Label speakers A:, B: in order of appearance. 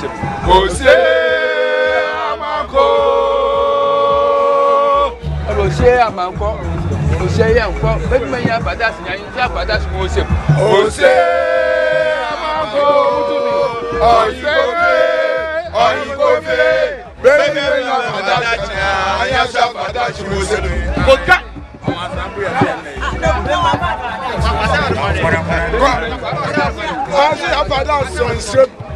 A: ṣe.
B: kò ṣe àmàkò. kò ṣe àmàkò kò ṣe yẹ nkọ bẹẹni mẹyìn Ose. sí yẹn tí àbádá sí wọn ṣe. kò ṣe àmàkò ọ̀yìnkòfé
C: ọ̀yìnkòfé bẹẹni Ose. àbádá sí yẹn tí àbádá sí wọn ṣe. kò ká. àwọn àṣà ń
D: Ose. bẹ́ẹ̀ ni. Kọ́ ọ́ sí àbádá sọ̀ ń ṣe.